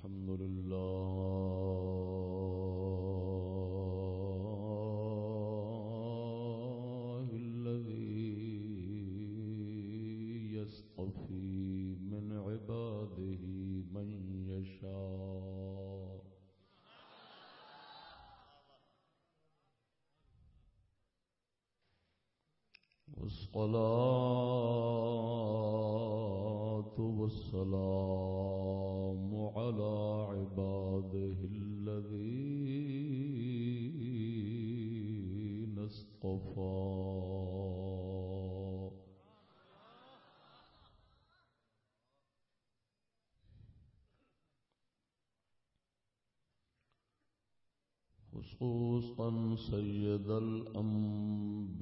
الحمد لله سيد الأنبياء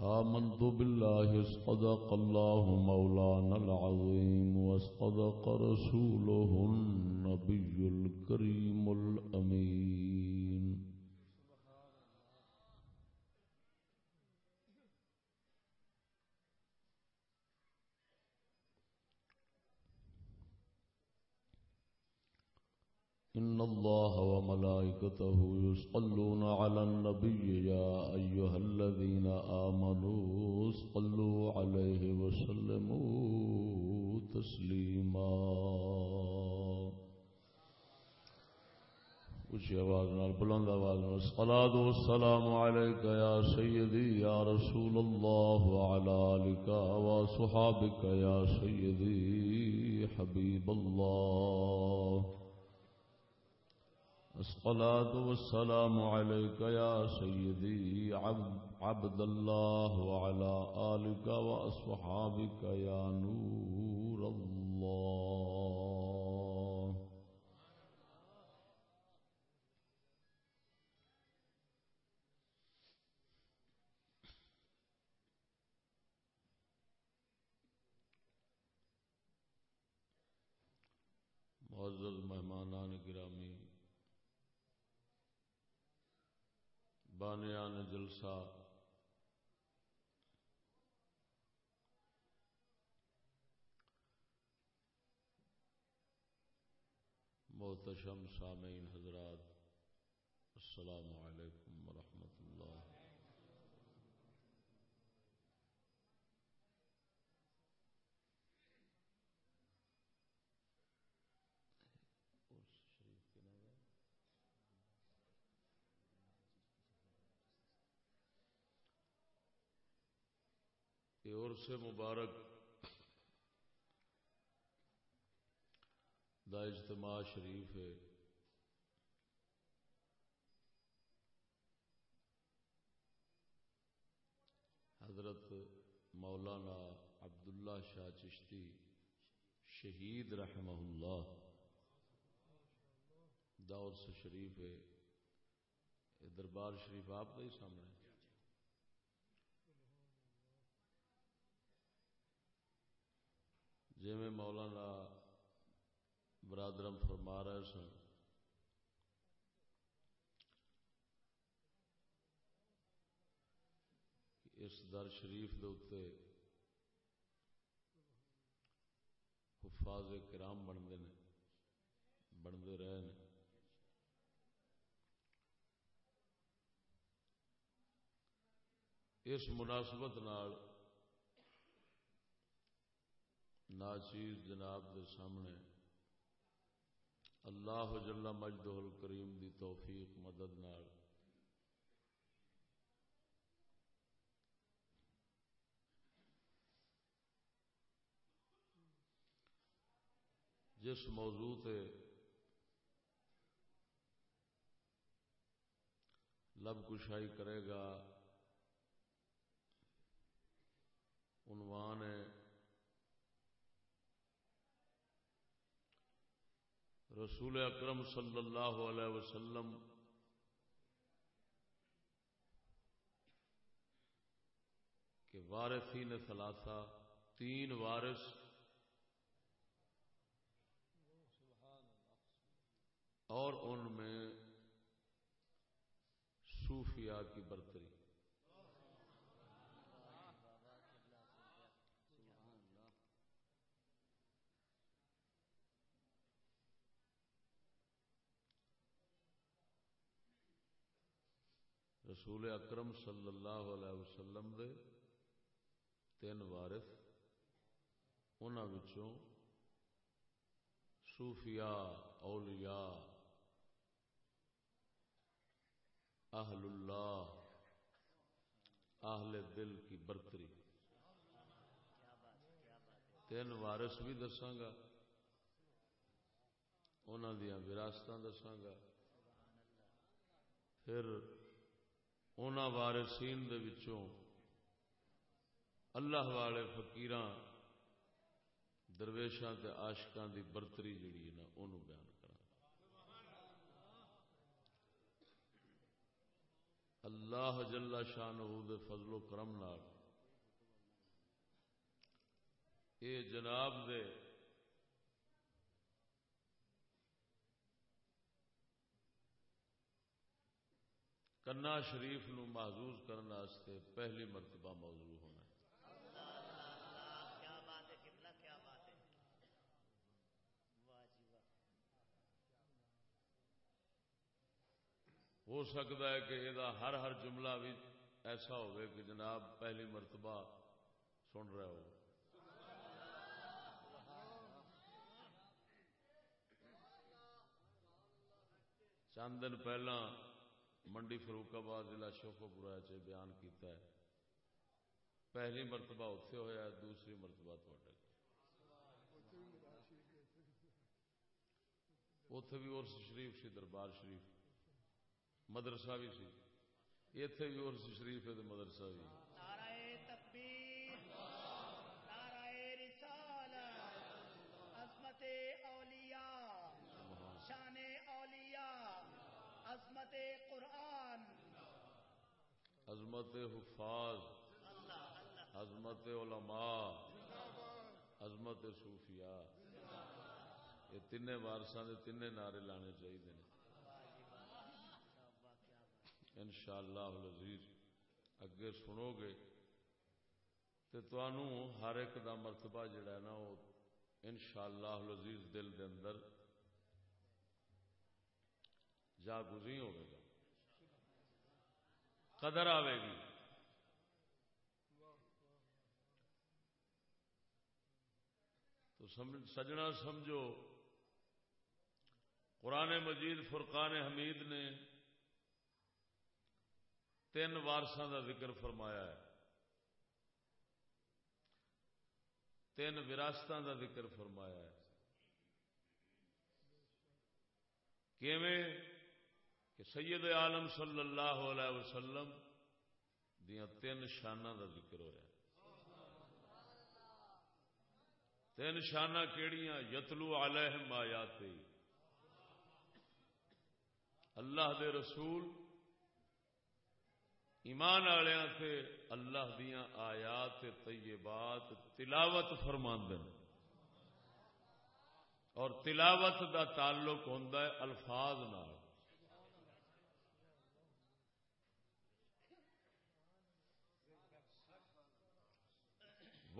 آمنت بالله اصطدق الله مولانا العظيم واصطدق رسوله النبي الكريم الأمين. إن الله وملائكته يصلون على النبي يا أيها الذين آمنوا صلوا عليه وسلموا تسليما. اچھی آواز نال بلند آواز نال الصلاة والسلام عليك يا سيدي يا رسول الله وعلى آلك وصحابك يا سيدي حبيب الله الصلاة والسلام عليك يا سيدي عبد, عبد الله وعلى آلك وأصحابك يا نور الله. بانیان جلسہ۔ محتشم سامعین حضرات السلام علیکم ورحمۃ اللہ۔ کہ عرص مبارک دا اجتماع شریف ہے۔ حضرت مولانا عبداللہ شاہ چشتی شہید رحمہ اللہ دا عرص شریف ہے۔ دربار شریف آپ کا ہی سامنے جی میں مولانا برادرم فرما رہے سن، اس در شریف دے حفاظ کرام بنتے ہیں، بنتے رہے ہیں۔ اس مناسبت نال ناچیز جناب دے سامنے اللہ جل مجد کریم دی توفیق مدد نال جس موضوع تے لب کشائی کرے گا، عنوان ہے رسول اکرم صلی اللہ علیہ وسلم کے وارثین ثلاثہ، تین وارث اور ان میں صوفیاء کی برتری رسول اکرم صلی اللہ علیہ وسلم دے تین وارث انہوں صوفیاء، اولیاء، اہل اللہ، اہل دل کی برتری۔ تین وارث بھی دساگا انہوں دیا وراثت دساگا پھر ان وارسین اللہ والے فکیر درویشاں تے آشکان دی برتری جڑی ہے نا انہوں بیان کرا اللہ جل شان دے فضل و کرم نال، اے جناب دے کنا شریف نو محظوظ کرنے پہلی مرتبہ موضوع ہونا ہو سکتا ہے کہ یہ ہر ہر جملہ بھی ایسا ہوگا کہ جناب پہلی مرتبہ سن رہے ہو۔ چند دن پہلے منڈی فروخ آباد ضلع شوکو پورا بیان کیتا ہے۔ پہلی مرتبہ اتے ہوا دوسری مرتبہ اتے بھی ارس شریف سی دربار شریف۔ مدرسہ بھی سی۔ اتے بھی ارس شریف ہے مدرسہ بھی۔ عظمت عظمت حفاظ، عظمت علماء، عظمت صوفیاء۔ یہ تین وارسان کے تین نعرے لانے چاہیے ان شاء اللہ اگے سنو گے۔ تو ہر ایک دا مرتبہ جڑا ہے نا، وہ ان شاء اللہ دل دے اندر جاگزی ہوگا قدر آئے گی۔ تو سجنا سمجھو، قرآن مجید فرقان حمید نے تین وارساں کا ذکر فرمایا ہے۔ تین وراثت کا ذکر فرمایا ہے۔ کیویں؟ کہ سید عالم صلی اللہ علیہ وسلم دیا تین شانہ کا ذکر ہوا تین شانہ کیڑیاں؟ یتلو علیہم آیات اللہ دے رسول ایمان والوں سے اللہ دیا آیات طیبات تلاوت فرماند اور تلاوت دا تعلق ہوتا ہے الفاظ نال۔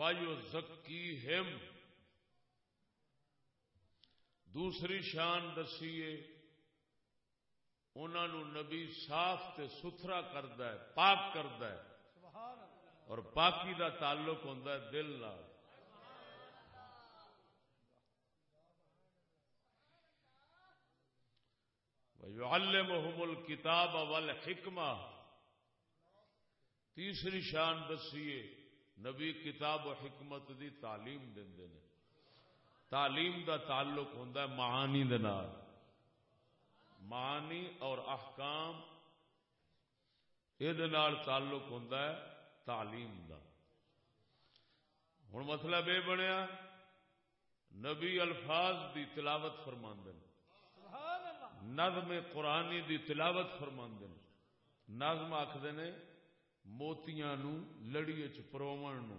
وایو زکی ہم دوسری شان دسیے انہوں نبی صاف تے ستھرا کرد پاک کرد اور پاکی دا تعلق ہوتا ہے دل نال۔ وَيُعَلِّمُهُمُ الْكِتَابَ وَالْحِكْمَةِ۔ تیسری شان دسیے نبی کتاب و حکمت دی تعلیم دے تعلیم دا تعلق ہوتا ہے معانی دے نال۔ معانی اور احکام یہ تعلق ہے تعلیم دا۔ ہوں مطلب یہ بنیا نبی الفاظ دی تلاوت فرما نظم قرآنی دی تلاوت فرما نظم آخر نے موتیاں نو لڑی چرومن نو۔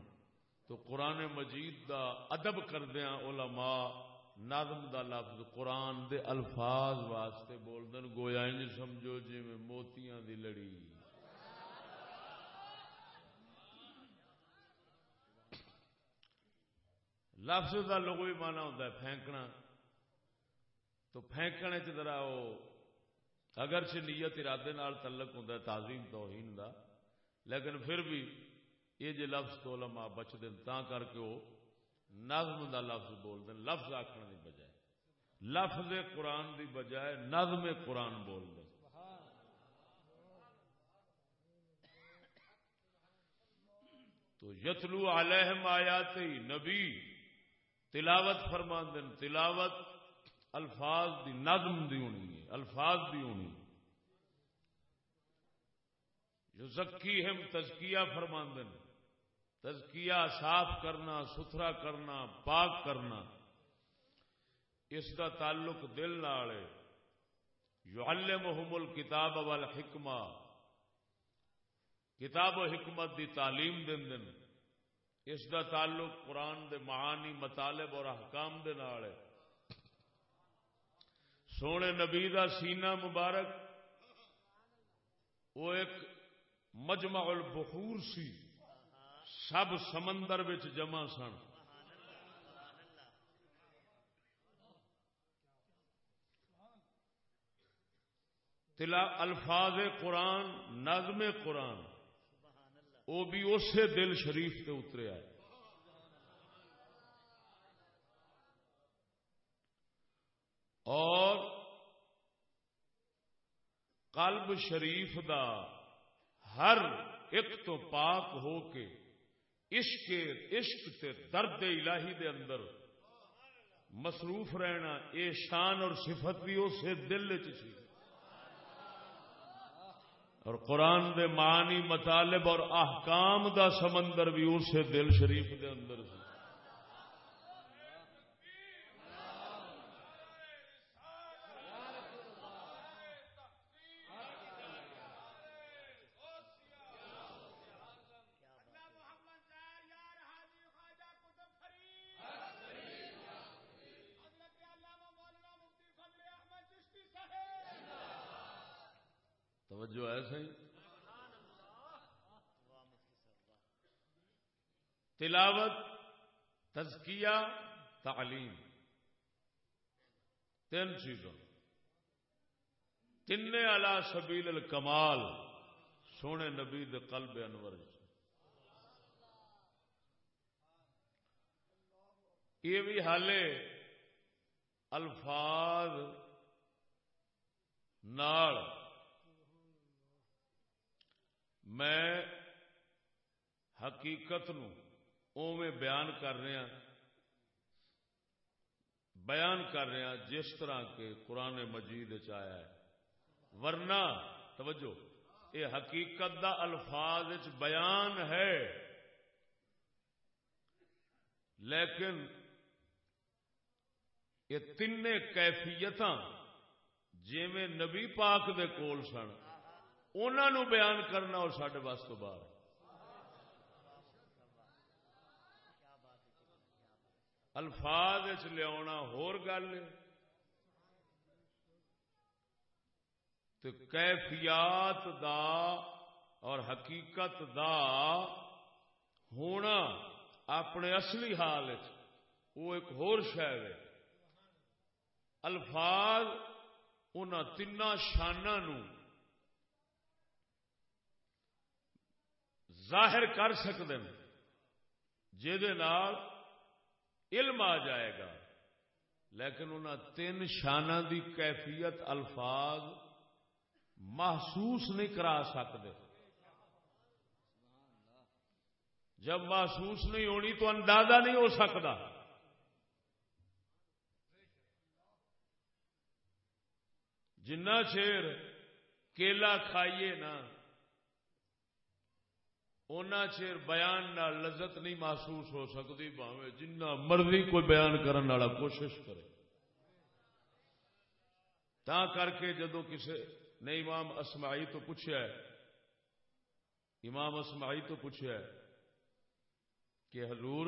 تو قرآن مجید دا ادب کردیا علماء نظم دا لفظ قرآن دے الفاظ واسطے بول دن گویا انج سمجھو جی میں موتیاں دی لڑی۔ لفظ کا لوگو مانا ہوتا ہے پھینکنا۔ تو پھینکنے چرا وہ اگر سے نیت ارادے نال تعلق ہوتا ہے، تعظیم توہین دا۔ لیکن پھر بھی یہ جی لفظ تو لما بچ دن تا کر کے وہ نظم دا لفظ بول دیں لفظ آخر کی بجائے۔ لفظ قرآن دی بجائے نظم قرآن بول دیں تو یتلو علیہم آیات نبی تلاوت فرما دن تلاوت الفاظ دی نظم دی ہونی ہے، الفاظ دی ہونی جو زکی ہم تزکیہ فرما دن تزکیہ صاف کرنا، ستھرا کرنا، پاک کرنا۔ اس کا تعلق دل نالے جو الم الکتاب والحکمہ۔ کتاب و حکمت دی تعلیم دن دن اس کا تعلق قرآن دے معانی، مطالب اور احکام دے نال ہے۔ سونے نبی دا سینہ مبارک۔ وہ ایک مجمع البخور سی۔ سب سمندر وچ جمع سن۔ تلا الفاظ قرآن، نظم قرآن۔ وہ بھی اسی دل شریف سے اترے آئے۔ اور قلب شریف دا ہر ایک تو پاک ہو کے عشق عشق تے درد الہی دے اندر مصروف رہنا، اے شان اور صفت بھی اسے دل چی اور قرآن دے معنی مطالب اور احکام دا سمندر بھی اسے دل شریف دے اندر سی توجہ ہے صحیح تلاوت، تزکیہ، تعلیم۔ تین چیزوں۔ تین الا سبیل الکمال، سونے نبی دے قلب انور یہ بھی حالے الفاظ نال۔ میں حقیقت نو بیان کر رہا بیان کر رہے ہیں جس طرح کے قرآن مجید آیا ہے۔ ورنہ، توجہ، یہ حقیقت دا الفاظ بیان ہے۔ لیکن، یہ تین کیفیت جی نبی پاک دے کول سن انہوں بیان کرنا اور سڈے بس تو باہر۔ الفاظ لیا ہور گل تو کیفیات دا اور حقیقت دا ہونا اپنے اصلی حال وہ ایک ہور شہر ہے۔ الفاظ ان تین شانہ نو ظاہر کر سکتے ہیں جہد علم آ جائے گا۔ لیکن ان تین شانہ دی کیفیت الفاظ محسوس نہیں کرا سکتے جب محسوس نہیں ہونی تو اندازہ نہیں ہو سکتا جنا چیر کیلا کھائیے نا اونا چیر بیان نہ لذت نہیں محسوس ہو سکتی باوے جنہ مرضی کوئی بیان کرنے والا کوشش کرے۔ تا کر کے جدو کسی نے امام اسمائی تو پوچھا ہے، امام اسمائی تو پوچھا ہے کہ حضور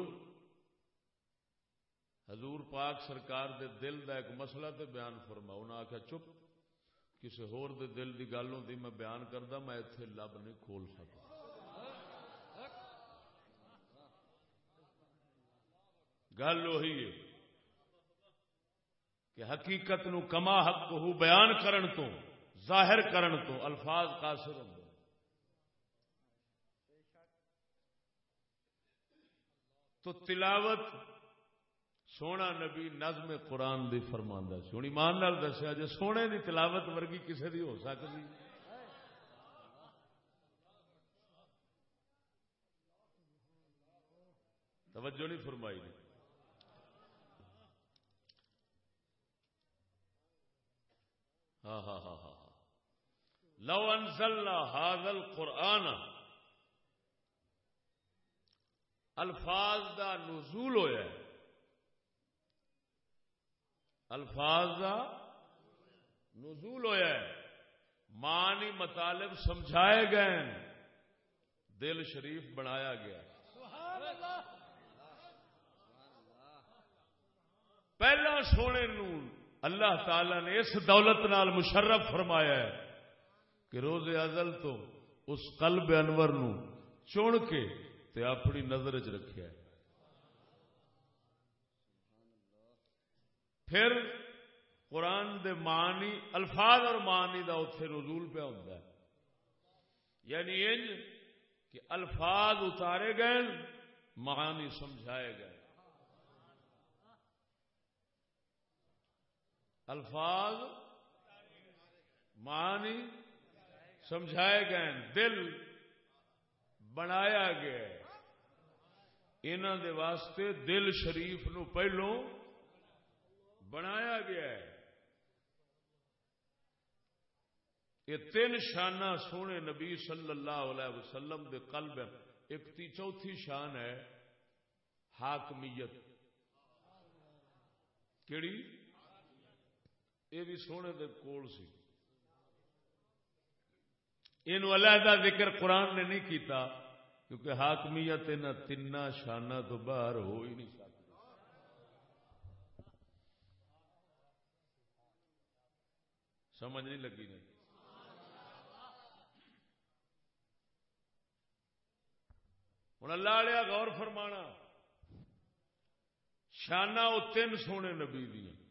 حضور پاک سرکار دے دل دا ایک مسئلہ تے بیان فرما۔ انہوں نے آخیا چپ کسی ہور دے دل دی گل ہوتی میں بیان کردا، میں اتنے لب نہیں کھول سکتا گل وہی ہے کہ حقیقت نو کما حق ہو بیان کرن تو، ظاہر کرن تو الفاظ قاصر ہوں۔ تو تلاوت سونا نبی نظم قرآن دی فرماندہ سونی مان نال دسیا جی سونے دی تلاوت ورگی کسی دی ہو سکتی؟ توجہ نہیں فرمائی۔ نہیں ہاں ہاں ہاں ہاں لو انزلنا هذا القرآن۔ الفاظ دا نزول ہویا ہے۔ الفاظ دا نزول ہویا ہے۔ معنی مطالب سمجھائے گئے دل شریف بنایا گیا۔ پہلا سونے نو اللہ تعالی نے اس دولت نال مشرف فرمایا ہے کہ روز ازل تو اس قلب انور نو چن کے تے اپنی نظر چ رکھا پھر قرآن دے معنی، الفاظ اور معنی دا اتے نزول پہ ہوتا ہے۔ یعنی انج کہ الفاظ اتارے گئے معنی سمجھائے گئے الفاظ معنی سمجھائے گئے دل بنایا گیا انہوں دے واسطے دل شریف نو پہلو بنایا گیا ہے۔ یہ تین شانہ سونے نبی صلی اللہ علیہ وسلم دے قلب ایک تی چوتھی شان ہے حاکمیت۔ کیڑی؟ یہ بھی سونے دے کول سی۔ یہ علیحدہ ذکر قرآن نے نہیں کیتا، کیونکہ حاکمیت ان تین شانہ تو باہر ہو ہی نہیں سکتی۔ سمجھ نہیں لگی نہیں۔ ہوں اللہ لیا غور فرمانا، شانہ وہ تین سونے نبی دیا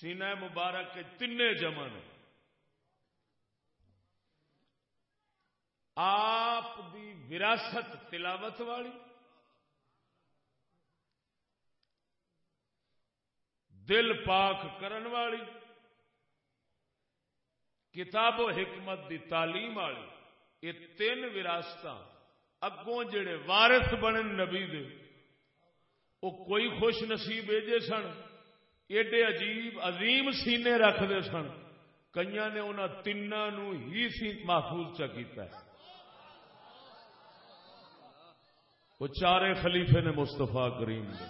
سینہ مبارک کے تین جمع آپ دی وراثت تلاوت والی۔ دل پاک کرن والی۔ کتاب و حکمت دی تعلیم والی۔ یہ تین وراثت اگوں جڑے وارث بنے نبی دے، وہ کوئی خوش نصیب ایجے سن؟ ایڈے عجیب عظیم سینے رکھتے سن۔ کئی نے انہوں تینوں ہی سی محفوظ چکیتا ہے۔ وہ چارے خلیفے نے مستفا کریم نے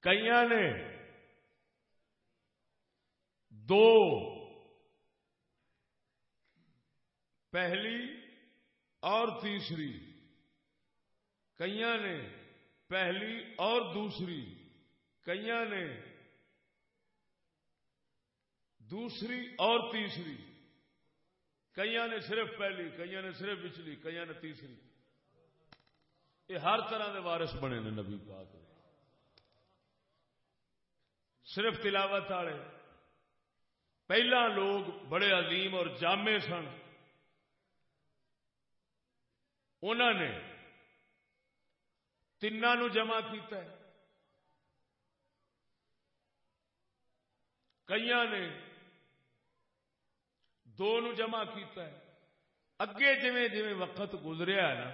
کئی نے دو پہلی اور تیسری کئی نے پہلی اور دوسری کئی نے دوسری اور تیسری کئی نے صرف پہلی کئی نے صرف پچھلی کئی نے تیسری۔ یہ ہر طرح کے وارث بنے نے نبی پاک صرف تلاوت والے۔ پہلا لوگ بڑے عظیم اور جامع سن۔ انہوں نے تینوں جمع کیتا ہے کئی نے دو نو جمع کیتا ہے اگے جویں جویں وقت گزریا ہے نا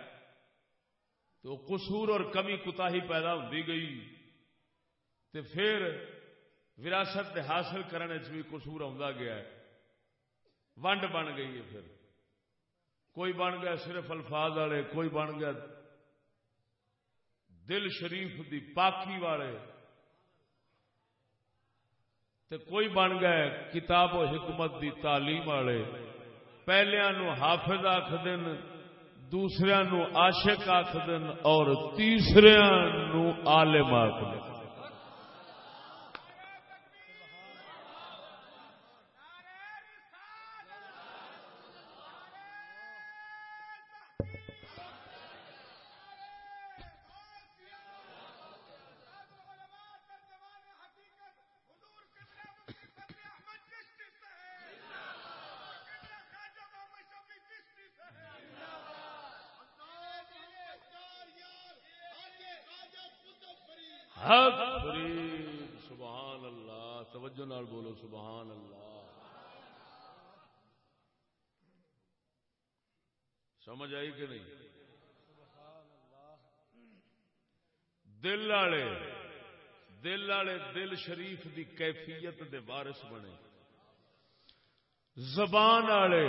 تو قصور اور کمی کتا ہی پیدا ہوتی گئی تے پھر وراثت حاصل کرنے بھی قصور آتا گیا ہے ونڈ بن گئی ہے پھر کوئی بن گیا صرف الفاظ والے کوئی بن گیا دل شریف دی پاکی والے تے کوئی بن گئے کتاب و حکمت دی تعلیم والے۔ پہلے نو حافظ آخ دن دوسرے نو عاشق آخ اور تیسرے نو عالم آخ دن سمجھ آئی کہ نہیں؟ دل والے دل والے دل شریف دی کیفیت دے وارث بنے۔ زبان والے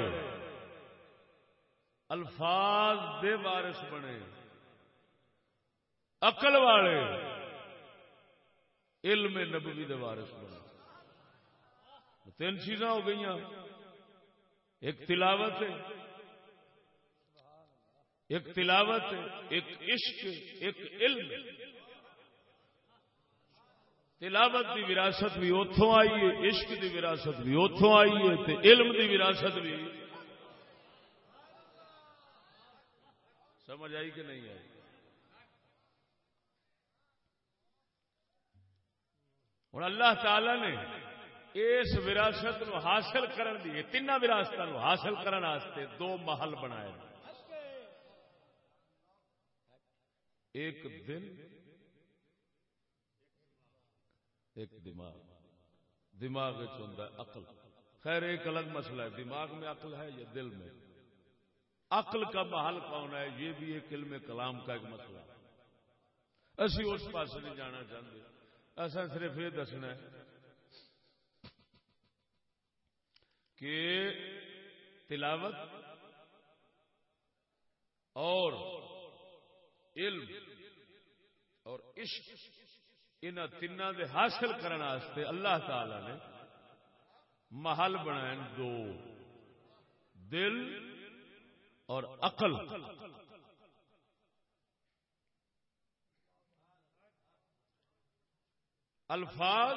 الفاظ دے وارث بنے۔ اقل والے علم نبوی دے وارث بنے تین چیزاں ہو گئی ایک تلاوت ہے۔ ایک تلاوت ایک عشق ایک علم تلاوت دی وراثت بھی اتوں آئی ہے۔ عشق دی وراثت بھی اتوں آئی ہے۔ علم دی وراثت بھی۔ سمجھ آئی کہ نہیں آئی؟ ہوں اللہ تعالی نے اس وراثت نو حاصل کرن دی تین وراثت حاصل کرنے دو محل بنائے ایک دل ایک دماغ۔ دماغ ہوتا ہے عقل۔ خیر، ایک الگ مسئلہ ہے۔ دماغ میں عقل ہے یا دل میں؟ عقل کا محل کون ہے؟ یہ بھی ایک علم کلام کا ایک مسئلہ ہے۔ اسی اس پاس نہیں جانا چاہتے۔ ایسا صرف یہ دسنا ہے کہ تلاوت اور علم اور عشق ان تین دے حاصل کرنے اللہ تعالی نے محل بنائے دو، دل اور عقل۔ الفاظ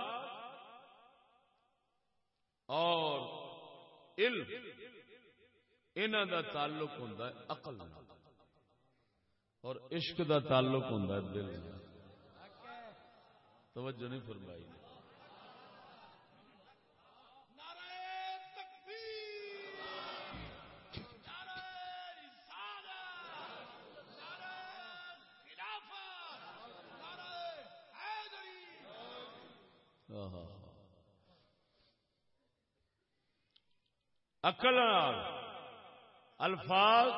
اور علم ان کا تعلق ہوں اقل اور عشق دا تعلق ہوں دل توجہ نہیں فرمائی۔ اکل الفاظ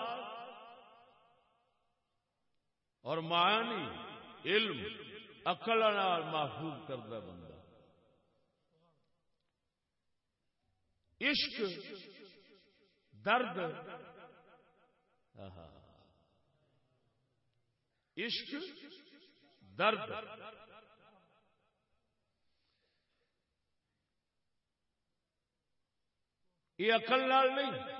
اور معانی علم اقل محفوظ کرتا بندہ۔ عشق درد عشق درد۔ یہ اقل نال نہیں۔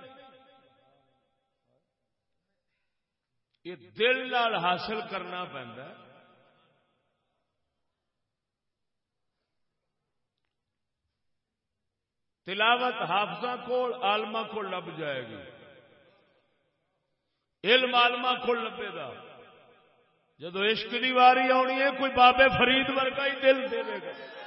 یہ دل نال حاصل کرنا پہنتا تلاوت حافظ کو آلما کو لب جائے گی۔ علم آلما کو لبے گا۔ جدو عشق کی واری آنی ہے، کوئی بابے فرید ورگا ہی دل دے گا۔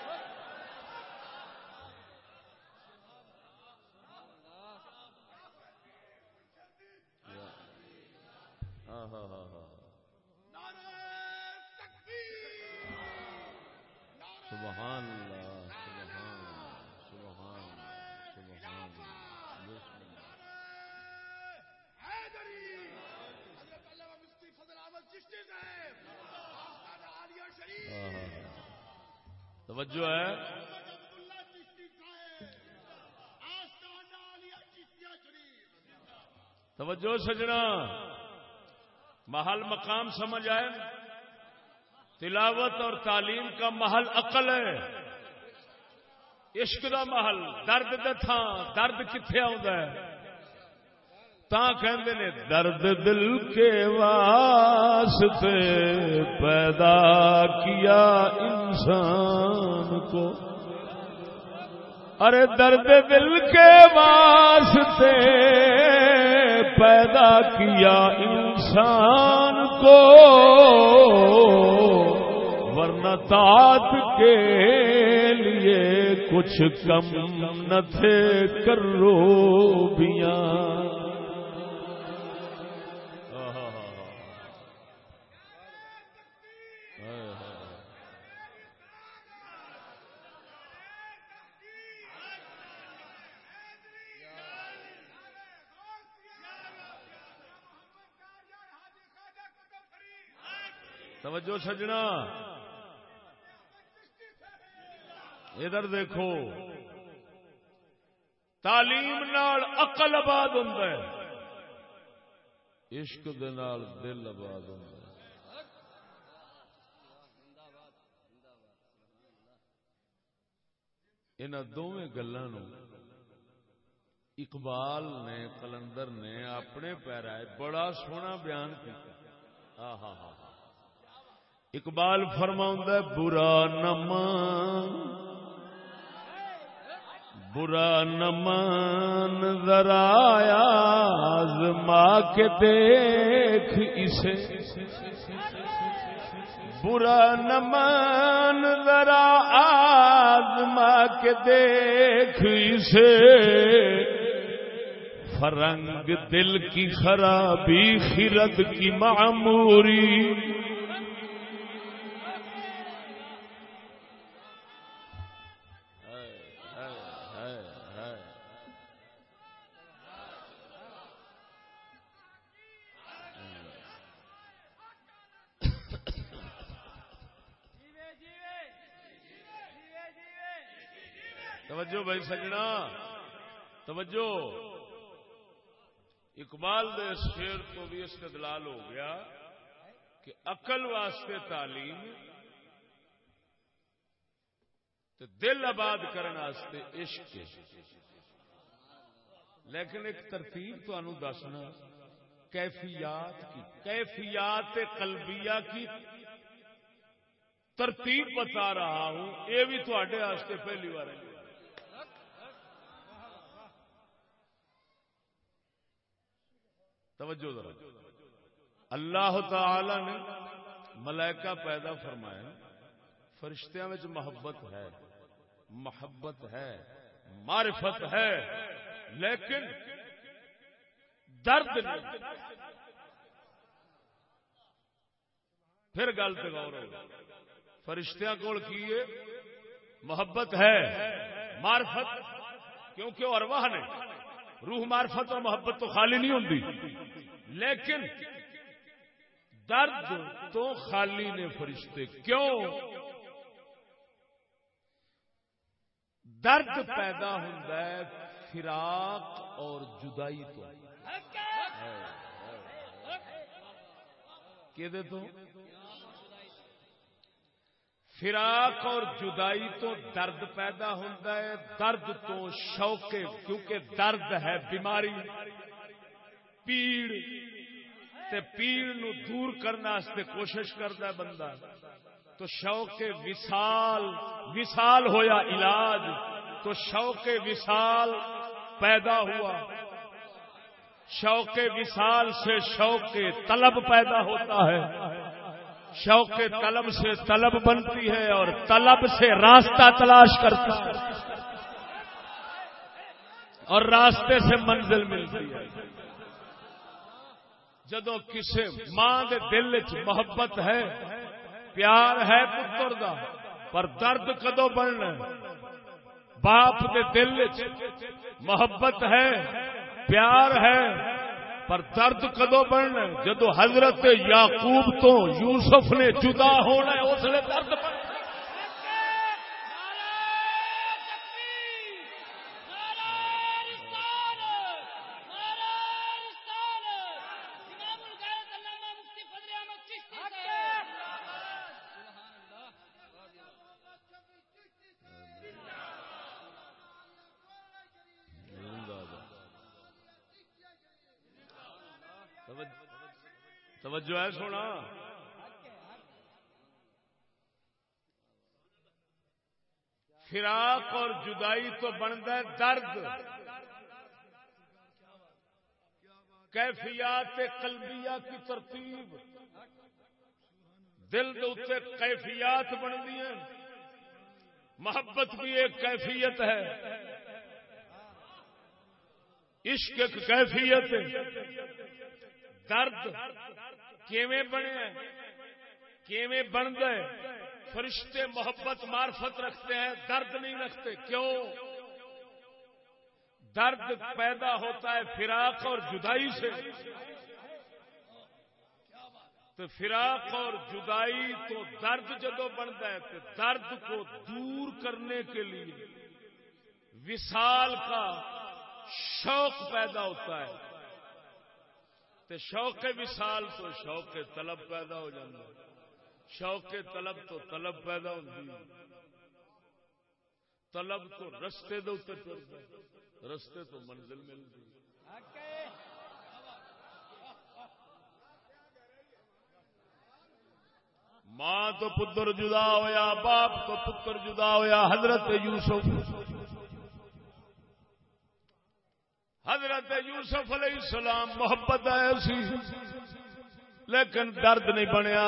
توجہ ہے۔ توجہ سجنا۔ محل مقام سمجھ آئے۔ تلاوت اور تعلیم کا محل عقل ہے۔ عشق دا محل، درد دے درد کتنے آ نے درد دل کے واسطے پیدا کیا انسان کو ارے درد دل کے واسطے پیدا کیا انسان کو ورنہ تات کے لیے کچھ کم نہ تھے کرو توجہ سجنا۔ ادھر دیکھو۔ تعلیم نال اقل آباد ہوں عشق نال دل آباد ہوں ان دونوں گلوں اقبال نے کلندر نے اپنے پیرائے بڑا سونا بیان کیا ہاں ہاں ہاں اقبال فرما برا نمان برا نمان ذرا آزما کے دیکھ اسے۔ برا نمان ذرا آزما کے دیکھ اسے۔ فرنگ دل کی خرابی، خرد کی معموری۔ توجہ۔ اقبال دے شیر تو بھی استدلال ہو گیا کہ عقل واسطے تعلیم دل آباد کرنے عشق لیکن ایک ترتیب تو دسنا، کیفیات کی، کیفیات قلبیہ کی ترتیب بتا رہا ہوں۔ یہ بھی تھوڑے پہلی بار ہے۔ توجہ ذرا۔ اللہ تعالی نے ملائکہ پیدا فرمایا، فرشتیاں میں محبت ہے محبت ہے، معرفت ہے، لیکن درد نہیں۔ پھر گل پہ غور ہو۔ فرشتیاں کول کیے محبت ہے، معرفت، کیونکہ اور وہ نے۔ روح معرفت اور محبت تو خالی نہیں ہوتی لیکن درد تو خالی نے فرشتے کیوں؟ درد پیدا ہوتا ہے فراق اور جدائی تو۔ کہ تو؟ فراق اور جدائی تو درد پیدا ہوتا ہے، درد تو شوق کیونکہ درد ہے بیماری۔ پیڑ تے پیڑ نو دور کرنے کوشش کرتا ہے بندہ۔ تو شوق وصال وصال ہویا علاج، تو شوق وصال پیدا ہوا۔ شوق وصال سے شوق طلب پیدا ہوتا ہے۔ شوق طلب سے طلب بنتی ہے اور طلب سے راستہ تلاش کرتا ہے۔ اور راستے سے منزل ملتی ہے۔ جدو کسی ماں کے دل چ محبت ہے، پیار ہے پتر دا، پر درد کدو بننا باپ کے دل چ محبت ہے، پیار ہے، پر درد کدو بننا جدو حضرت یعقوب تو یوسف نے جدا ہونا ہے، اس لیے درد بننا توجہ ہے سونا۔ فراق اور جدائی تو بنتا ہے درد۔ کیفیات قلبیہ کی ترتیب۔ دل دے کیفیات بنتی ہیں۔ محبت بھی ایک کیفیت ہے۔ عشق ایک کیفیت درد کیویں بنے؟ کیویں بن گئے فرشتے محبت، معرفت رکھتے ہیں، درد نہیں رکھتے، کیوں؟ درد پیدا ہوتا ہے فراق اور جدائی سے۔ تو فراق اور جدائی تو درد جدو بنتا ہے، تو درد کو دور کرنے کے لیے وصال کا شوق پیدا ہوتا ہے۔ تے شوق وصال تو شوق طلب پیدا ہو جاتا شوق طلب تو طلب پیدا ہوتی طلب تو رستے دے رستے تو منزل ملتی ماں تو پتر جدا ہویا، باپ تو پتر جدا ہویا، حضرت یوسف حضرت یوسف علیہ السلام محبت آیا سی، لیکن درد نہیں بنیا۔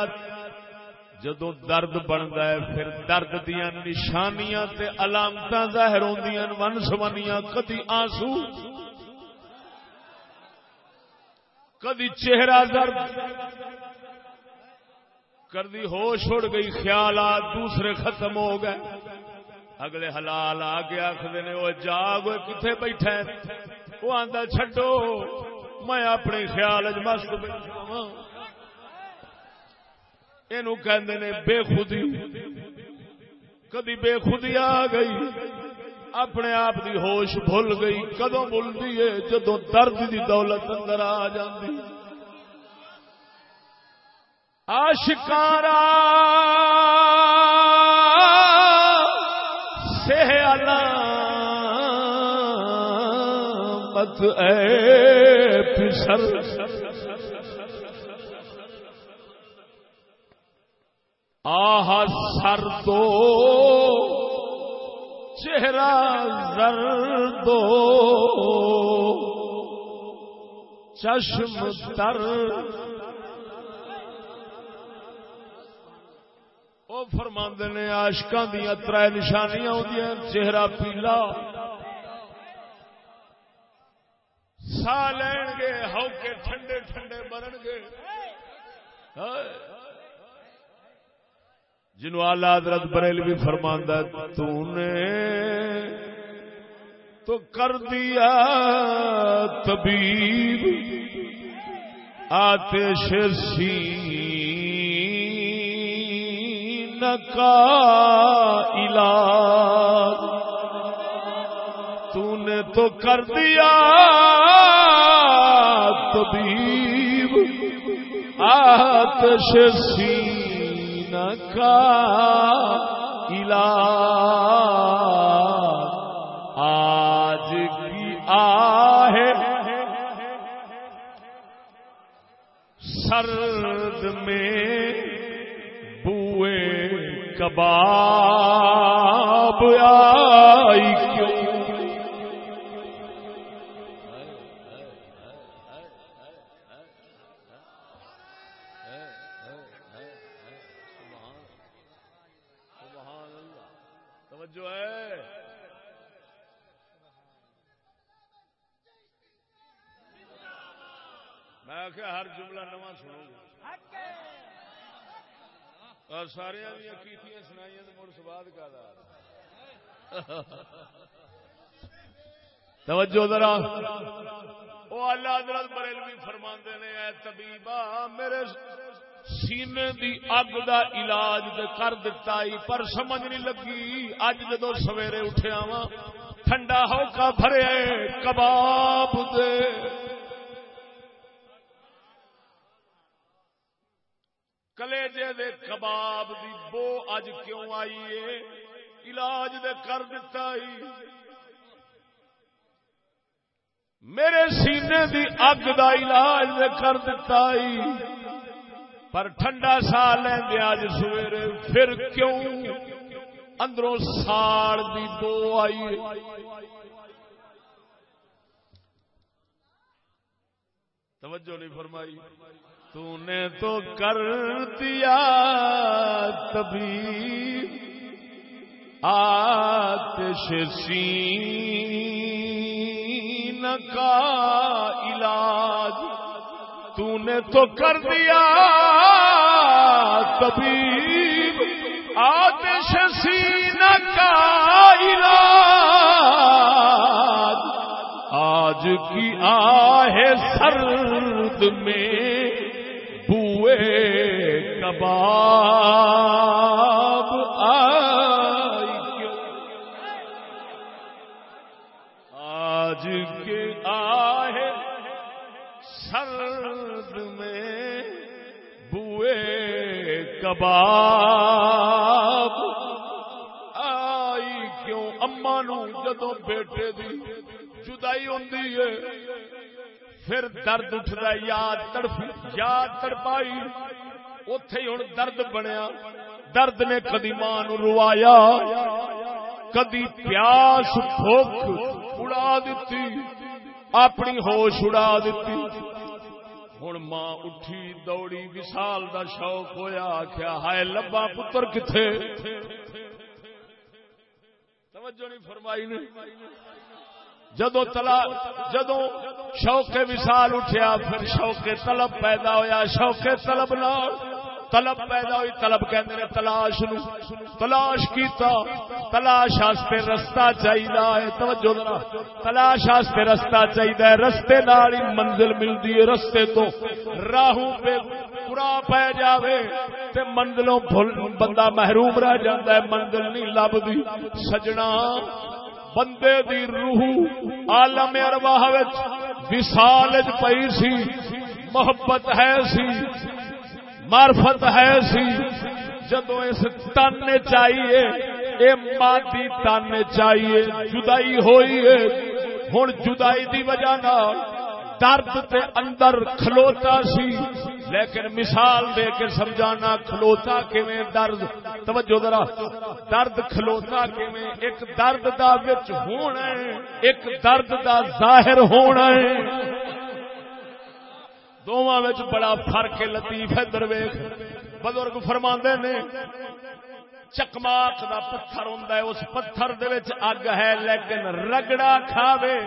جدو درد بنتا ہے، پھر درد دیا نشانیاں تے علامت ظاہر ہوندیاں، ون سمنیاں کدی آنسو، کدی چہرہ درد کردی ہوش اڑ گئی، خیالات دوسرے ختم ہو گئے۔ اگلے حلال آ کے آخر نے وہ جاگ کتنے بیٹھے وہ آتا چڈو میں اپنے خیال مست یہ بے خودی کدی بے خودی آ گئی، اپنے آپ دی ہوش بھول گئی۔ کدو بھولتی ہے جدو درد دی دولت اندر آ جاتی آشکارا اے پسر آہ سر دو، چہرہ زر دو۔ چشم تر۔ وہ فرماند نے آشکا دیا تر نشانیاں ہوں چہرہ پیلا۔ سا لین گے، ہو کے ٹھنڈے ٹھنڈے مرن گے۔ جنو آلہ حضرت بھی فرماندہ تو نے تو کر دیا طبیب، آتش سی نکا علاج۔ نے تو کر دیا طبیب، آتش سین کا علاج۔ آج کی آہ سرد میں بوئے کباب آئی آخیا ہر جملہ نواں سنو گا اور سارے کیتیاں سنائی مڑ سواد کا توجہ ذرا۔ وہ اللہ حضرت بریلوی فرماندے نے، اے طبیبا میرے سینے دی اگ دا علاج تے کر دتا ہی پر سمجھ نہیں لگی۔ اج جدو سویرے اٹھیا وا ٹھنڈا ہو کا بھرے کباب دے۔ کلیجے دے کباب دی بو اج کیوں آئی ہے؟ علاج دے کر دتا ہی۔ میرے سینے دی اگ دا علاج دے کر دتا ہی۔ پر ٹھنڈا سا لیندے اج سویرے پھر کیوں اندروں ساڑ دی بو آئی ہے؟ توجہ نہیں فرمائی۔ تو نے تو کر دیا تبھی آتش سین کا علاج تو نے تو کر دیا تبھی آتش سین کا علاج آج کی آہ سرد میں کباب آئی کیوں؟ آج کے آہ سرد میں بوئے کباب آئی کیوں؟ اما نو جدو بیٹے دی جدائی ہوندی ہے پھر درد اٹھتا یاد تڑف یاد تڑپائی۔ اتے ہوں درد بنیا۔ درد نے کدی ماں روایا، کدی پیاس، بھوک اڑا دیتی، اپنی ہوش اڑا دیتی۔ ہوں ماں اٹھی دوڑی وسال دا شوق ہویا آخیا ہائے لبا پتر کتنے توجہ نہیں فرمائی نے۔ جدو تلا جدو شوق وسال اٹھیا، پھر شوق طلب پیدا ہویا شوق طلب نال طلب پیدا ہوئی، طلب کہندے نے تلاش نو، تلاش کیتا، تلاش واسطے رستہ چاہیدا ہے، توجہ ذرا، تلاش واسطے رستہ چاہیدا ہے، رستے نال ہی منزل ملدی ہے، رستے تو راہوں پہ پورا پی جاوے تے منزلوں بھول بندہ محروم رہ جاندا ہے، منزل نہیں لبدی، سجنا بندے دی روح عالم ارواح وچ وصال پئی سی، محبت ہے سی، معرفت ہے سی۔ جدو اس تن چاہیے، اے مادی تن چاہیے، جدائی ہوئی ہے۔ ہن جدائی دی وجہ نال درد تے اندر کھلوتا سی۔ لیکن مثال دے کے سمجھانا، کھلوتا کیویں درد؟ توجہ ذرا، درد کھلوتا کیویں؟ ایک درد دا وچ ہونا ہے، ایک درد دا ظاہر ہونا ہے۔ دونوں وچ بڑا فرق ہے، لطیف ہے درویش بزرگ فرماندے نے، چکماک دا پتھر ہوندا ہے، اس پتھر دے وچ اگ ہے، لیکن رگڑا کھاوے،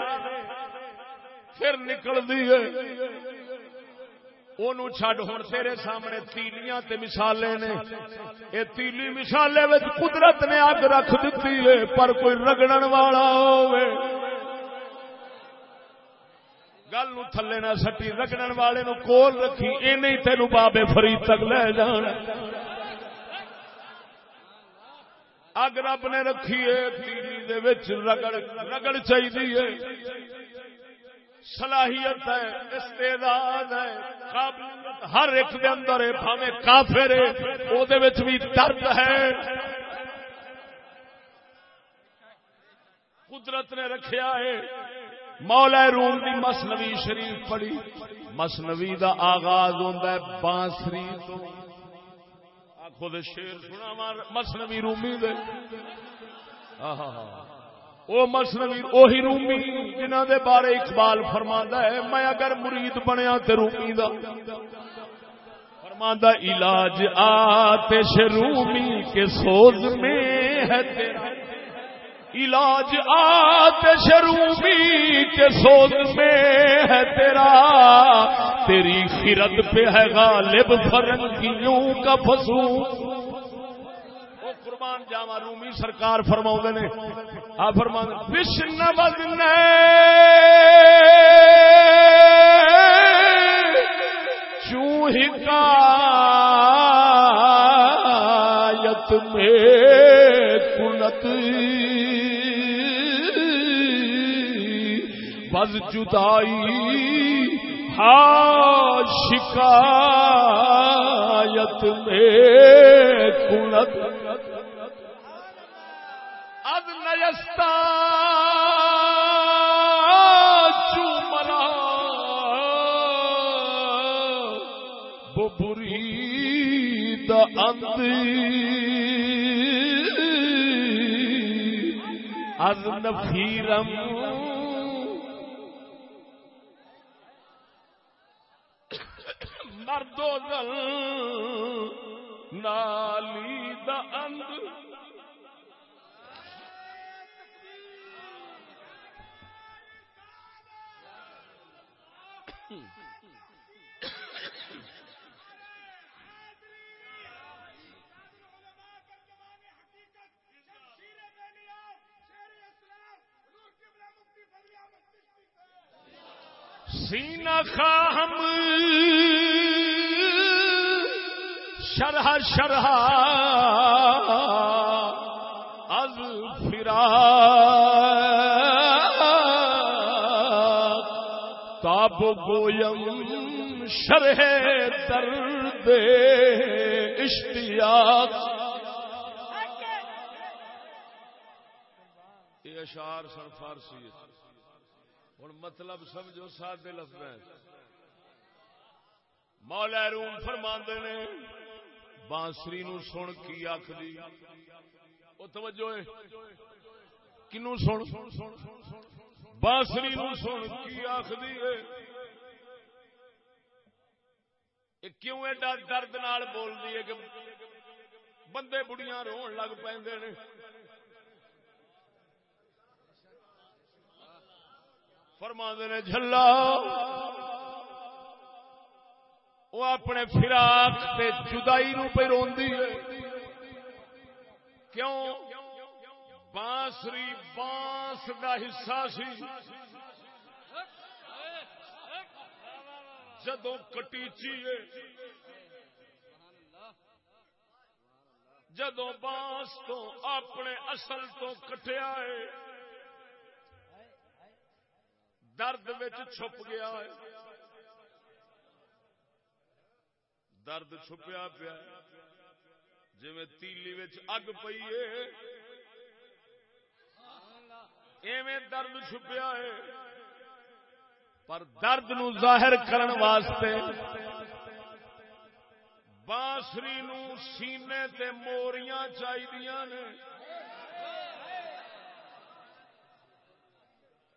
پھر نکل دی ہے اونوں چھڈ ہن تیرے سامنے تیلیاں تے مثالے نے۔ اے تیلی مثالے وچ قدرت نے اگ رکھ دتی ہے، پر کوئی رگڑن والا ہوے گل نو تھلے نہ سٹی، رگڑن والے نو کول رکھی اے نہیں تینو بابے فرید تک لے جان اگ رب نے رکھی ہے، تیلی رگڑ رگڑ چاہیے صلاحیت ہے، استعداد ہے، قابلیت، ہر ایک دے اندر ہے بھاوے کافر ہے او دے وچ بھی درد ہے۔ قدرت نے رکھیا ہے مولا روم دی مسنوی شریف پڑھی۔ مسنوی دا آغاز ہوندا ہے بانسری تو۔ آخو دے شیر سنا مسنوی رومی دے۔ آہا۔ او مسنوی اوہی رومی جنہ دے بارے اقبال فرماندا ہے، میں اگر مرید بنیا تے رومی دا۔ فرماندا، علاج آتش رومی کے سوز میں ہے تیرا علاج آتش رومی کے سوز میں ہے تیرا۔ تیری خرد پہ ہے غالب فرنگیوں کا فسو قربان جاوا رومی سرکار فرما نے۔ آ فرما وشن بدن چوہی کا یت میں کنت۔ بز جدائی ہا شکایت میں کنت۔ اب نستا چومرا بری اند از نفیرم۔ مردو دل نالی دا اند سینہ خاہم شرح شرح۔ از فرا گویم شرح درد اشتیاق. یہ اشعار سر فارسی ہوں مطلب سمجھو سادے لفظ مولا روم فرما نے، بانسری نو سن کی آخری وہ توجہ کنو سن سن سن سن سن؟ بانسری نو سن کی آخری ہے؟ کیوں ایڈا درد نال بول دی ہے کہ بندے بڑیاں رون لگ پہ فرما نے جلا وہ اپنے فراق تے جدائی نو پہ روندی ہے۔ کیوں؟ بانسری، بانس دا حصہ سی۔ جدو کٹیچی جدو بانس تو اپنے اصل تو کٹیا ہے، درد چھپ گیا ہے۔ درد چھپیا پیا جی تیلی اگ پی ایویں درد چھپیا ہے۔ پر درد نو ظاہر کرن واسطے بانسری نو سینے تے موریاں چاہیے نے۔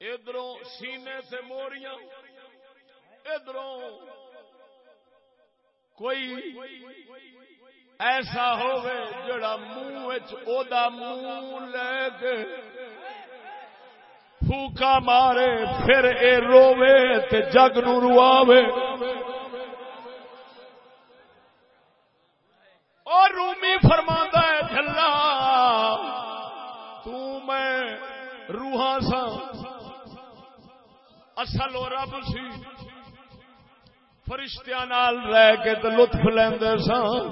ادھر سینے تے موریاں، ادھروں کوئی ایسا جڑا منہ منہ لے کے پھوکا مارے، پھر اے روے تے جگ نو رواوے۔ اور رومی فرما ہے جلا میں روحاں سا اصل و رب سی۔ فرشتیاں نال رہ کے تے لطف لیندے سان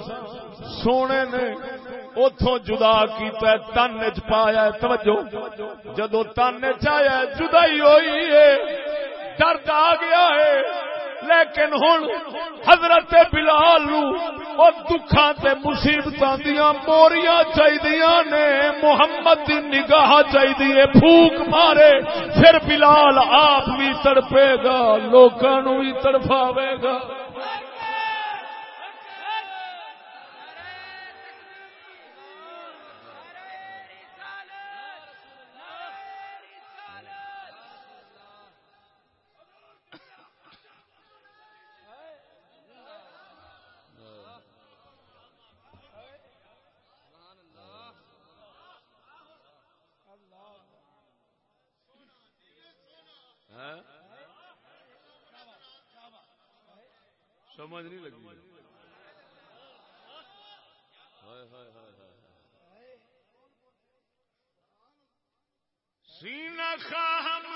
سونے نے اتوں جدا کیتا ہے، تن وچ پایا ہے۔ توجہ۔ جدو تن چیا جدائی ہوئی ہے۔ درد آ گیا ہے۔ لیکن ہوں حضرت بلال نو دکھان تے مصیبت دیا موریاں چاہیے نے، محمد دی نگاہ چاہیے پھوک مارے، پھر بلال آپ بھی تڑپے گا لوگوں بھی تڑفاوے گا۔ سمجھ نہیں لگی۔ سینا خاہم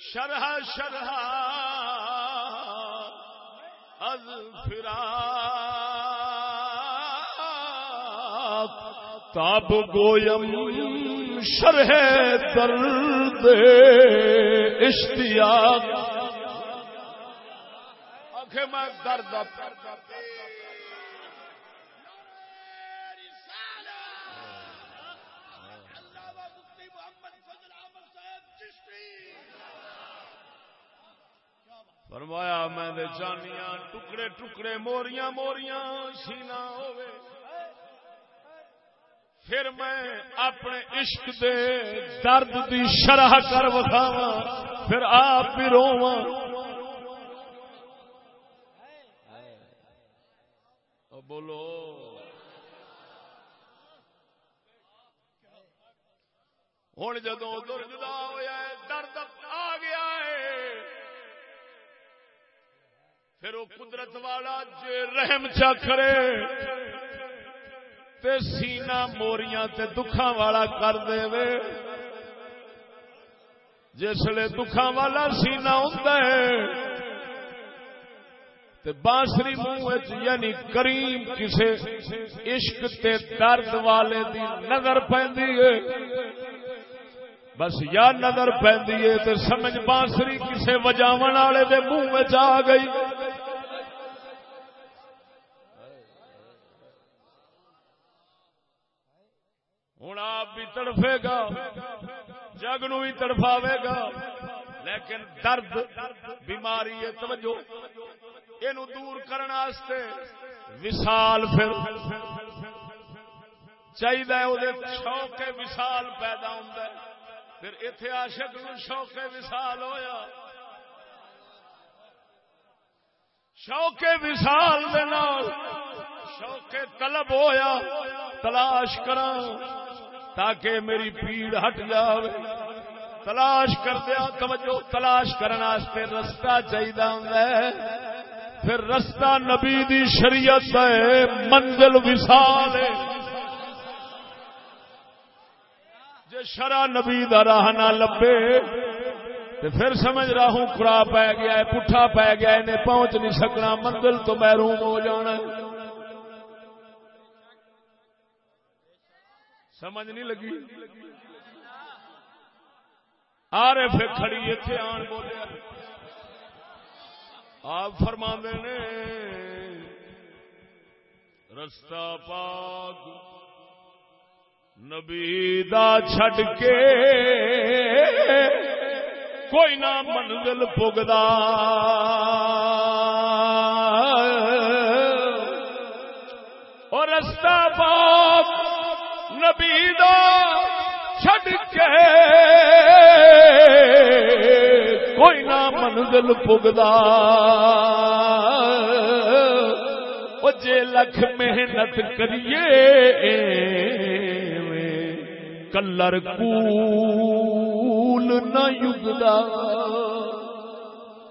شرح شرح۔ از فرا تاب گویم شرح درد اشتیاق۔ میں درد فرمایا، میں جانیا ٹکڑے ٹکڑے موریاں موریاں سینا ہوئے پھر میں اپنے عشق دے درد دی شرح کر وکھاوا پھر آپ بھی رواں بولو ہوں جدو ادھر جدا ہوا ہے، درد آ گیا ہے۔ پھر وہ قدرت والا جے رحم چکرے تے سینا موریاں تے دکھاں والا کر دے وے جسے دکھاں والا سینا ہوں بانسری منہ یعنی کریم کسے عشق تے درد والے دی نظر پی بس یا نظر پی تو سمجھ بانسری کسے وجاو والے دے منہ آ گئی۔ ہوں آپ بھی تڑفے گا، جگ نو بھی تڑفاوے گا، لیکن درد، بیماری ہے، توجہ۔ یہ دور کرنے وسال پھر چاہیے شوق وسال پیدا ہوتا ہے۔ پھر اتے آشک نو شوق وسال ہویا۔ شوق وسال شوق طلب ہویا، تلاش کرا تاکہ میری پیڑ ہٹ جاوے۔ تلاش کر دیا توجہ، تلاش کرنے رستہ چاہیے پھر رستہ نبی دی شریعت ہے، منزل وسال ہے۔ جے شرع نبی دا راہ نہ لبے تو پھر سمجھ رہا ہوں پی گیا ہے، پٹھا پی گیا انہیں پہنچ نہیں سکنا، منزل تو محروم ہو جانا سمجھ نہیں لگی؟ آ رہے پھر کھڑی اتنے آن بولے۔ آپ فرما نے، رستہ پاک نبی دا چھڈ کے کوئی نہ منزل پگدا اور رستہ پاک نبی دا چھڈ کے کوئی نہ منزل پگدا جے لکھ محنت کریے کلر کول نہ یگدا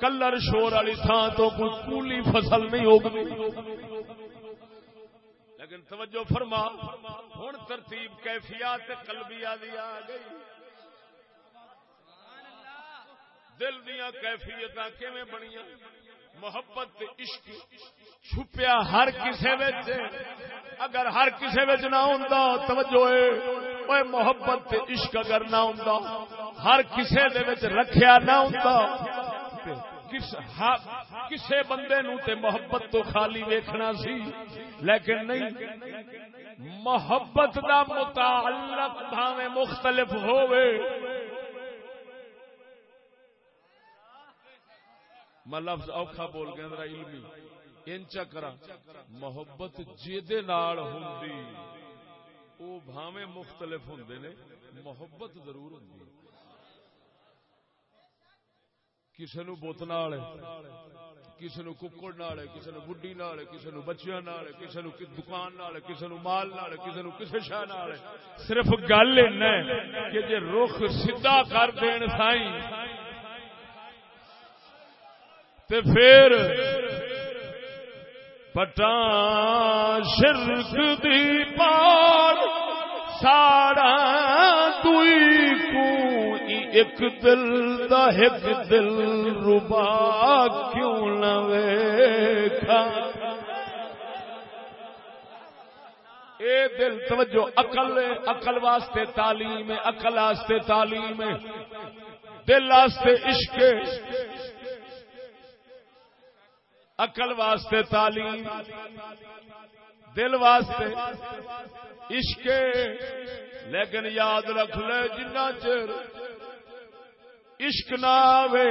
کلر شور والی تھان تو کوئی کولی فصل نہیں ہوگی۔ لیکن توجہ فرما ہوں ترتیب کیفیات قلبیہ دی آ گئی۔ دل دیا کیفیت کیویں بنیا محبت عشق۔ چھپیا ہر کسے وچ۔ اگر ہر کسے وچ نہ ہوندا، توجہ اے۔ اوے محبت تے عشق اگر نہ ہوندا، ہر کسے دے وچ رکھیا نہ ہوندا کس کسے بندے نو تے محبت تو خالی ویکھنا سی۔ لیکن نہیں، محبت دا متعلق بھاویں مختلف ہوئے میں لفظ اوکھا بول گیا، ذرا علمی۔ انچا کرا محبت جیدے نال ہوندی۔ او بھاویں مختلف ہوندے نے، محبت ضرور ہوندی۔ کسے نو بوت نال کسی نو ککڑ نال کسی نو بڈی نال کسی نو بچیاں نال کسی نو دکان نال کسی نو مال نال کسی نو کسی شاہ نال۔ صرف گل کہ جے رخ سیدھا کر دین سائیں، تے پھر پٹان، شرک دی پار سارا دوئی کو ایک دل دا ایک دل ربا کیوں نہ ویکھا؟ اے دل، توجہ، عقل عقل واسطے تعلیم عقل واسطے تعلیم دل واسطے عشق عقل واسطے تعلیم، دل واسطے عشق۔ لیکن یاد رکھ لے جنا چر عشق نہ آوے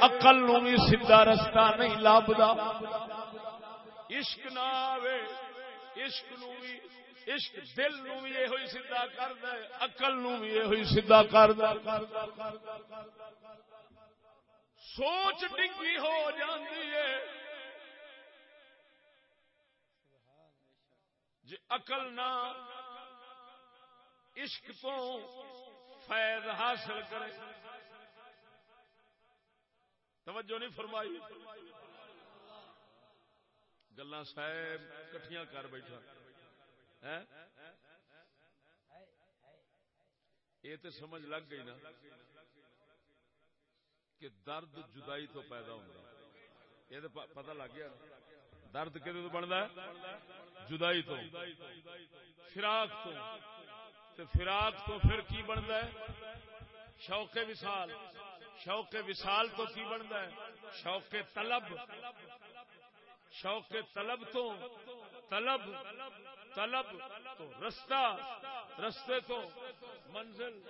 اقل نو بھی سیدا رستہ نہیں لبدا عشق نہ آوے، عشق نو بھی عشق دل نو بھی یہ سیدا کر دے اقل نو بھی یہ سیدا کر دے سوچ ڈگی ہو جاندی ہے۔ جی اقل نہ عشق تو فیض حاصل کرے۔ توجہ نہیں فرمائی۔ گلا صاحب کٹیاں کر بیٹھا۔ یہ تو سمجھ لگ گئی نا کہ درد جدائی تو پیدا ہوتا یہ تو پتہ لگ گیا۔ درد کہ بنتا ہے؟ جدائی تو۔ فراق تو۔ تے فراق تو پھر کی بنتا ہے؟ شوق وصال۔ شوق وصال تو کی بنتا ہے؟ شوق طلب۔ شوق طلب تو۔ طلب۔ طلب تو۔ رستہ۔ رستے تو۔ منزل۔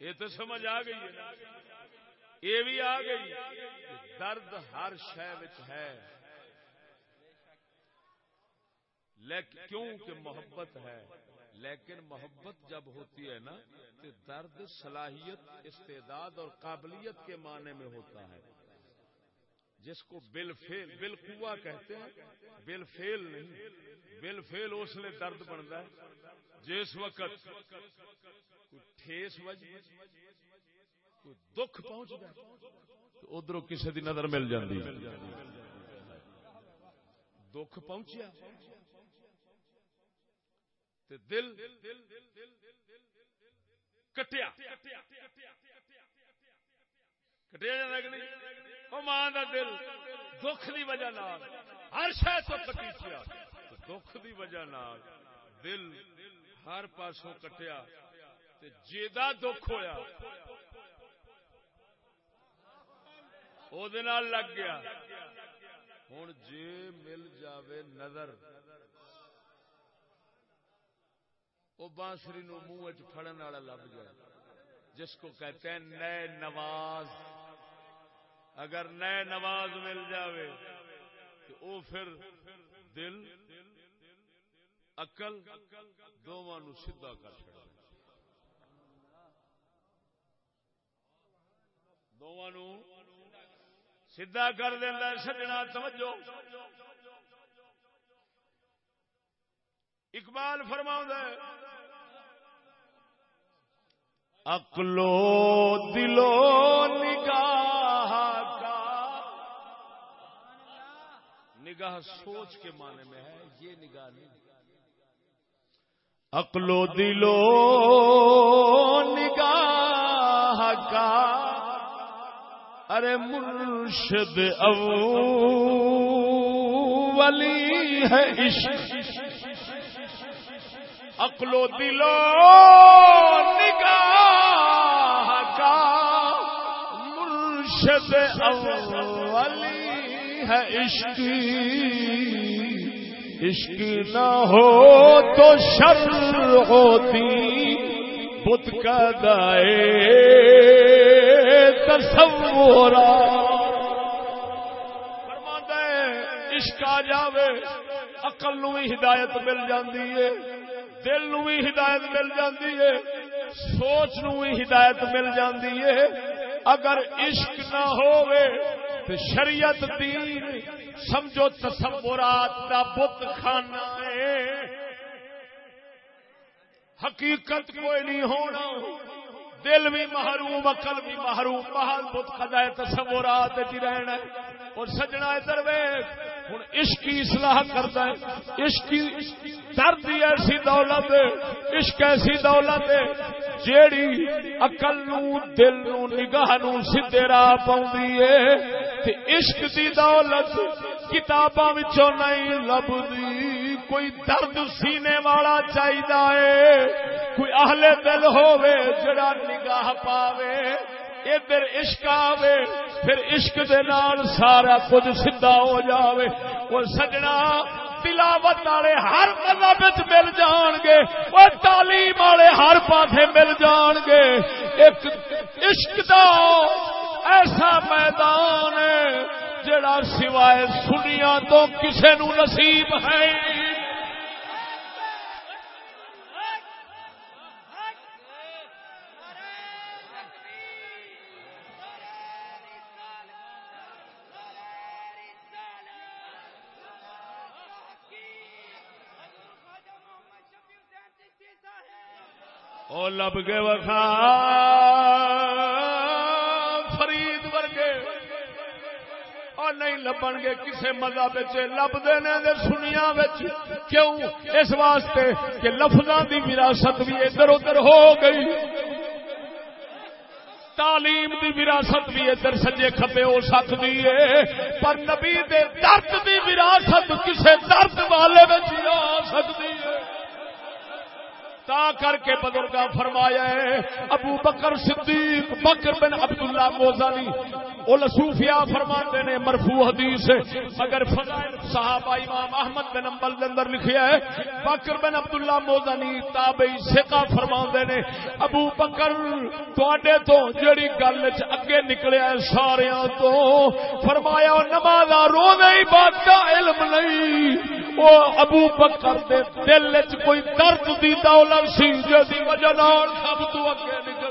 یہ تو سمجھ آ گئی ہے۔ یہ بھی آ گئی درد ہر شہ ہے۔ لیکن کیوں کہ محبت ہے، لیکن محبت جب ہوتی ہے نا، تو درد صلاحیت، استعداد اور قابلیت کے معنی میں ہوتا ہے۔ جس کو بل فیل بل کوا کہتے ہیں بل فیل نہیں بل فیل اس لیے درد بنتا ہے۔ جس وقت ٹھیس وجہ کوئی دکھ پہنچ جائے تو ادھر کسی کی نظر مل جاتی دکھ پہنچیا دل کٹیا۔ کٹیا ماں کا دل دکھ کی وجہ ہر شہر تو کٹی دکھ کی وجہ دل ہر پاسوں کٹیا جا دکھ ہویا۔ ہوا لگ گیا ہوں جی مل جاوے نظر وہ بانسری نو منہ فڑن والا لب جائے جس کو کہتے ہیں نئے نواز اگر نئے نواز مل جاوے تو وہ پھر دل اقل دونوں سیدا کر چڑا دونوں سیدا کر دینا سجنا، توجہ۔ اقبال فرماؤں اکلو دلو نگاہ کا۔ نگاہ سوچ کے معنی میں ہے، یہ نگاہ نہیں۔ اکلو دلو ارے مرشد اولی ہے عشق۔ اکلو دلو نگاہ کا مرشد اولی ہے عشق۔ عشق نہ ہو تو شر ہوتی، بت کا دائے۔ تصورا فرماتا ہے، عشق آ جاوے اقل نو ہدایت مل جاندی ہے، دل نو ہدایت مل جاندی ہے، سوچ نو ہدایت مل جاندی ہے۔ اگر عشق نہ ہوئے تو شریعت دین، سمجھو تصورات کا بت خانہ ہے۔ حقیقت کوئی نہیں ہونا۔ دل بھی محروم، عقل بھی محروم محل بت خدا تصورات جی رہنا اور سجنا ادھر ویخ ہوں عشق کی اصلاح کرتا ہے۔ عشق کی درد ایسی دولت عشق ایسی دولت ہے، جیڑی اقل نو، دل نو، نگاہ نو سیدے راہ پاؤں تے عشق دی دولت کتاباں وچوں نہیں لبدی کوئی درد سینے والا چاہیے کوئی اہل دل ہووے جڑا نگاہ پاوے۔ ادھر عشق آوے، پھر عشق دے نال سارا کچھ سیدھا ہو جاوے۔ اور سجنا، تلاوت والے ہر مذہب مل جان گے۔ وہ تعلیم والے ہر پاسے مل جان گے۔ ایک عشق دا ایسا میدان ہے جڑا سوائے سنیا تو کسے نو نصیب ہے۔ لب کے وکھا فرید ورگے۔ اور نہیں لبن گے، کسے مذہب لبتے نے سنیا کیوں؟ اس واسطے کہ لفظاں دی وراثت بھی ادھر ادھر ہو گئی۔ تعلیم دی وراثت بھی ادھر سجے کھپے ہو سکتی ہے۔ پر نبی دے درد دی وراثت کسے درد والے میں آ سکتی۔ ہے تا کر کے بزرگ فرمایا ہے، ابو بکر صدیق، بکر بن عبداللہ موزانی، وہ لسوفیا فرماتے نے مرفو حدیث مگر صحابہ امام احمد بن امبل کے اندر لکھیا ہے، بکر بن عبداللہ موزانی تابعی سکا فرما نے، ابو بکر تے تو جیڑی گل اگے نکلیا ہے سارے تو، فرمایا نماز رو نہیں بات علم نہیں۔ وہ ابو بکر دے دل چ کوئی درد دی دولت سی جی وجہ سب تو اگے نکل